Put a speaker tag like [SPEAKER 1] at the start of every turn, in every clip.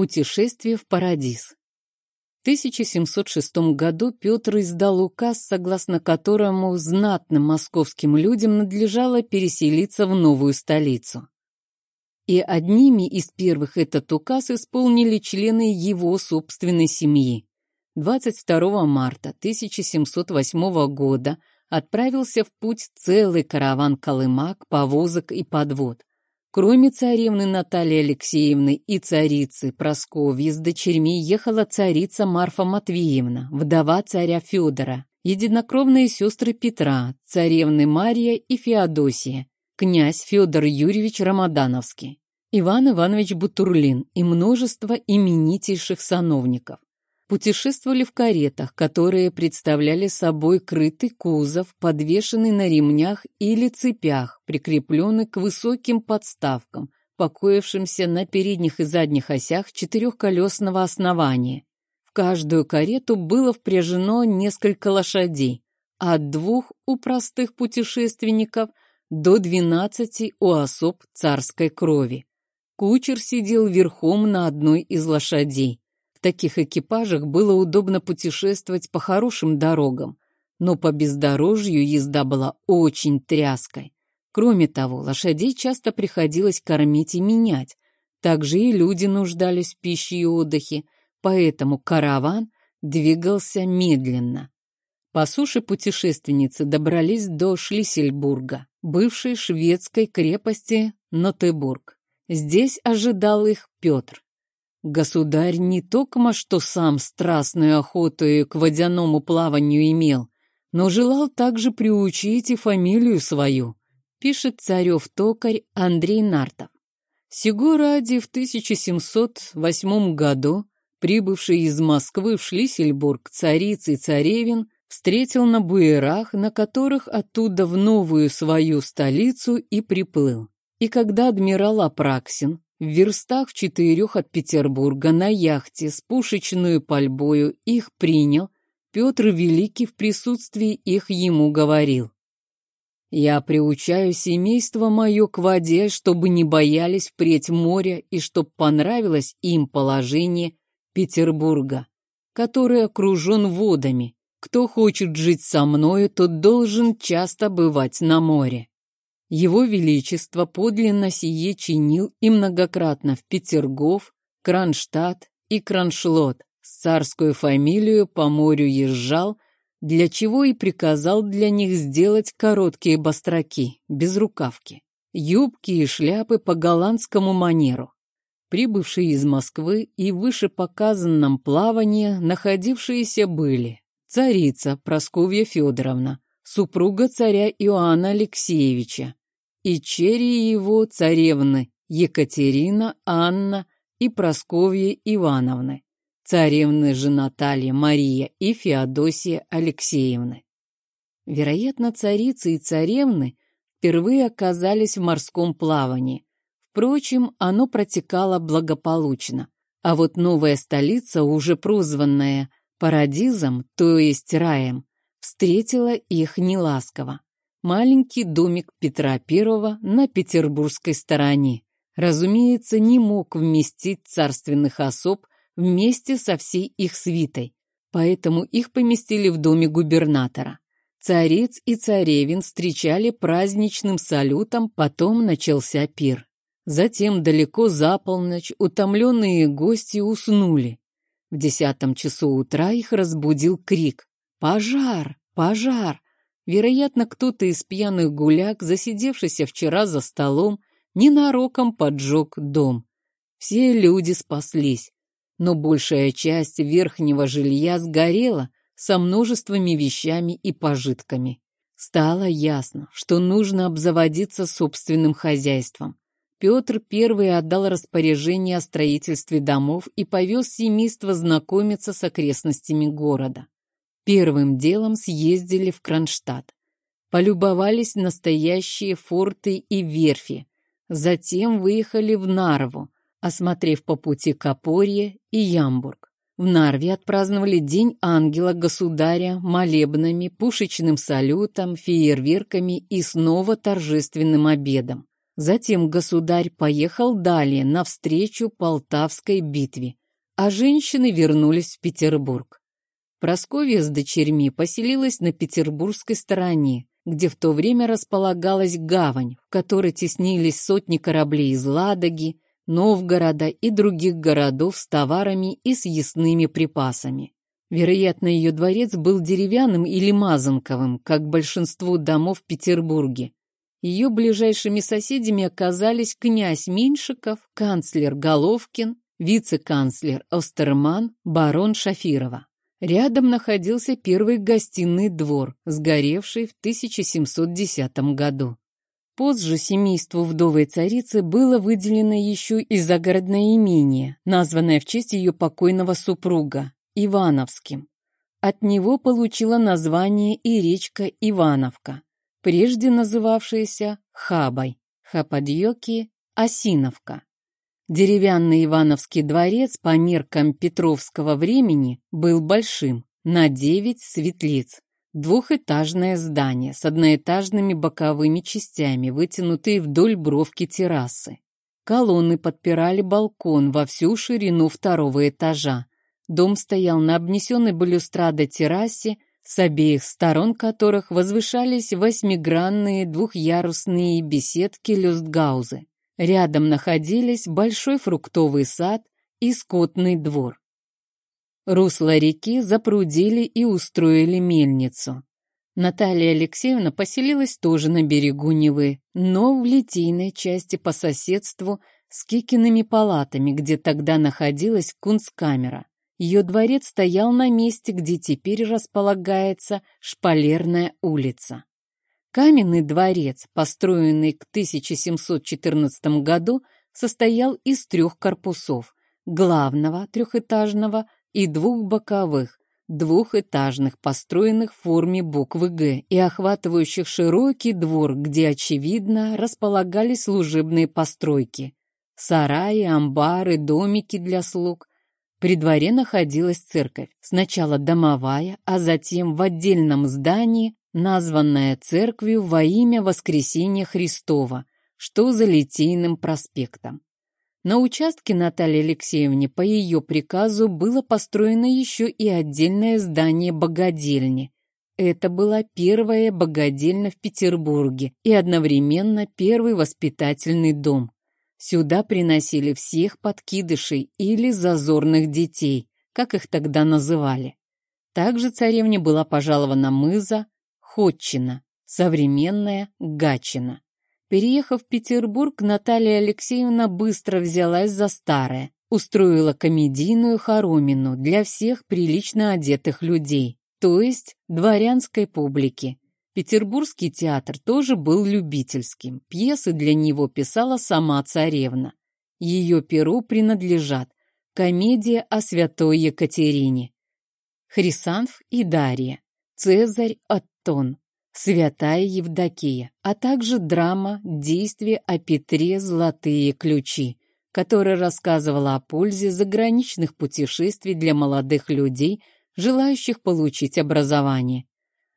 [SPEAKER 1] Путешествие в Парадис. В 1706 году Петр издал указ, согласно которому знатным московским людям надлежало переселиться в новую столицу. И одними из первых этот указ исполнили члены его собственной семьи. 22 марта 1708 года отправился в путь целый караван колымак, повозок и подвод. Кроме царевны Натальи Алексеевны и царицы Просковьи с дочерьми ехала царица Марфа Матвеевна, вдова царя Федора, единокровные сестры Петра, царевны Мария и Феодосия, князь Федор Юрьевич Рамадановский, Иван Иванович Бутурлин и множество именитейших сановников путешествовали в каретах, которые представляли собой крытый кузов, подвешенный на ремнях или цепях, прикрепленный к высоким подставкам, покоившимся на передних и задних осях четырехколесного основания. В каждую карету было впряжено несколько лошадей, от двух у простых путешественников до двенадцати у особ царской крови. Кучер сидел верхом на одной из лошадей. В таких экипажах было удобно путешествовать по хорошим дорогам, но по бездорожью езда была очень тряской. Кроме того, лошадей часто приходилось кормить и менять. Также и люди нуждались в пище и отдыхе, поэтому караван двигался медленно. По суше путешественницы добрались до Шлиссельбурга, бывшей шведской крепости Нотебург. Здесь ожидал их Петр. Государь не только что сам страстную охоту к водяному плаванию имел, но желал также приучить и фамилию свою, пишет царев-токарь Андрей Нартов. Сего ради в 1708 году, прибывший из Москвы в Шлиссельбург цариц и царевин, встретил на буерах, на которых оттуда в новую свою столицу и приплыл. И когда адмирал Апраксин в верстах четырех от Петербурга на яхте с пушечную пальбою их принял, Петр Великий в присутствии их ему говорил. «Я приучаю семейство мое к воде, чтобы не боялись впредь моря и чтоб понравилось им положение Петербурга, который окружен водами. Кто хочет жить со мною, тот должен часто бывать на море. Его Величество подлинно сие чинил и многократно в Петергоф, Кронштадт и Кроншлот с царскую фамилию по морю езжал, для чего и приказал для них сделать короткие бастраки, без рукавки, юбки и шляпы по голландскому манеру. Прибывшие из Москвы и выше показанном плавании находившиеся были царица Просковья Федоровна, супруга царя Иоанна Алексеевича, и черри его царевны Екатерина, Анна и Просковья Ивановны, царевны же Наталья, Мария и Феодосия Алексеевны. Вероятно, царицы и царевны впервые оказались в морском плавании. Впрочем, оно протекало благополучно. А вот новая столица, уже прозванная Парадизом, то есть раем, встретила их неласково маленький домик Петра I на петербургской стороне. Разумеется, не мог вместить царственных особ вместе со всей их свитой, поэтому их поместили в доме губернатора. Царец и царевин встречали праздничным салютом, потом начался пир. Затем далеко за полночь утомленные гости уснули. В десятом часу утра их разбудил крик «Пожар! Пожар!» Вероятно, кто-то из пьяных гуляк, засидевшийся вчера за столом, ненароком поджег дом. Все люди спаслись, но большая часть верхнего жилья сгорела со множествами вещами и пожитками. Стало ясно, что нужно обзаводиться собственным хозяйством. Петр I отдал распоряжение о строительстве домов и повез семейство знакомиться с окрестностями города. Первым делом съездили в Кронштадт. Полюбовались настоящие форты и верфи. Затем выехали в Нарву, осмотрев по пути Копорье и Ямбург. В Нарве отпраздновали День ангела государя молебнами, пушечным салютом, фейерверками и снова торжественным обедом. Затем государь поехал далее навстречу Полтавской битве, а женщины вернулись в Петербург. Просковья с дочерьми поселилась на петербургской стороне, где в то время располагалась гавань, в которой теснились сотни кораблей из Ладоги, Новгорода и других городов с товарами и съестными припасами. Вероятно, ее дворец был деревянным или мазанковым, как большинство домов в Петербурге. Ее ближайшими соседями оказались князь Меньшиков, канцлер Головкин, вице-канцлер Остерман, барон Шафирова. Рядом находился первый гостиный двор, сгоревший в 1710 году. Позже семейству вдовой царицы было выделено еще и загородное имение, названное в честь ее покойного супруга Ивановским. От него получила название и речка Ивановка, прежде называвшаяся Хабой, Хападьёки, Осиновка. Деревянный Ивановский дворец по меркам Петровского времени был большим, на девять светлиц. Двухэтажное здание с одноэтажными боковыми частями, вытянутые вдоль бровки террасы. Колонны подпирали балкон во всю ширину второго этажа. Дом стоял на обнесенной балюстрадой террасе, с обеих сторон которых возвышались восьмигранные двухъярусные беседки люстгаузы. Рядом находились большой фруктовый сад и скотный двор. Русло реки запрудили и устроили мельницу. Наталья Алексеевна поселилась тоже на берегу Невы, но в литейной части по соседству с Кикиными палатами, где тогда находилась кунсткамера. Ее дворец стоял на месте, где теперь располагается Шпалерная улица. Каменный дворец, построенный к 1714 году, состоял из трех корпусов – главного трехэтажного и двух боковых, двухэтажных, построенных в форме буквы «Г» и охватывающих широкий двор, где, очевидно, располагались служебные постройки – сараи, амбары, домики для слуг, при дворе находилась церковь, сначала домовая, а затем в отдельном здании, названная церковью во имя Воскресения Христова, что за Литейным проспектом. На участке Натальи Алексеевне по ее приказу было построено еще и отдельное здание богадельни. Это была первая богадельня в Петербурге и одновременно первый воспитательный дом. Сюда приносили всех подкидышей или зазорных детей, как их тогда называли. Также царевне была пожалована мыза Ходчина, современная Гатчина. Переехав в Петербург, Наталья Алексеевна быстро взялась за старое, устроила комедийную хоромину для всех прилично одетых людей, то есть дворянской публики, Петербургский театр тоже был любительским. Пьесы для него писала сама царевна. Ее перу принадлежат комедия о святой Екатерине, Хрисанф и Дарья, Цезарь Аттон, Святая Евдокия, а также драма «Действие о Петре. Золотые ключи», которая рассказывала о пользе заграничных путешествий для молодых людей, желающих получить образование.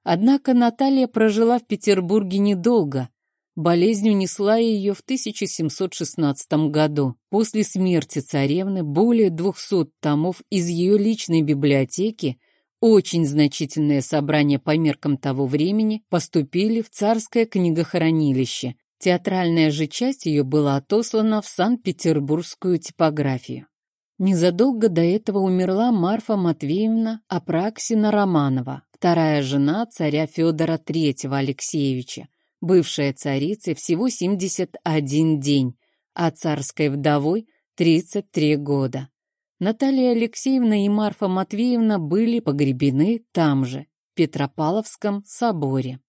[SPEAKER 1] Однако Наталья прожила в Петербурге недолго. Болезнь унесла ее в 1716 году. После смерти царевны более 200 томов из ее личной библиотеки, очень значительное собрание по меркам того времени, поступили в царское книгохранилище. Театральная же часть ее была отослана в Санкт-Петербургскую типографию. Незадолго до этого умерла Марфа Матвеевна Апраксина Романова, вторая жена царя Федора III Алексеевича, бывшая царицей всего 71 день, а царской вдовой 33 года. Наталья Алексеевна и Марфа Матвеевна были погребены там же, в Петропавловском соборе.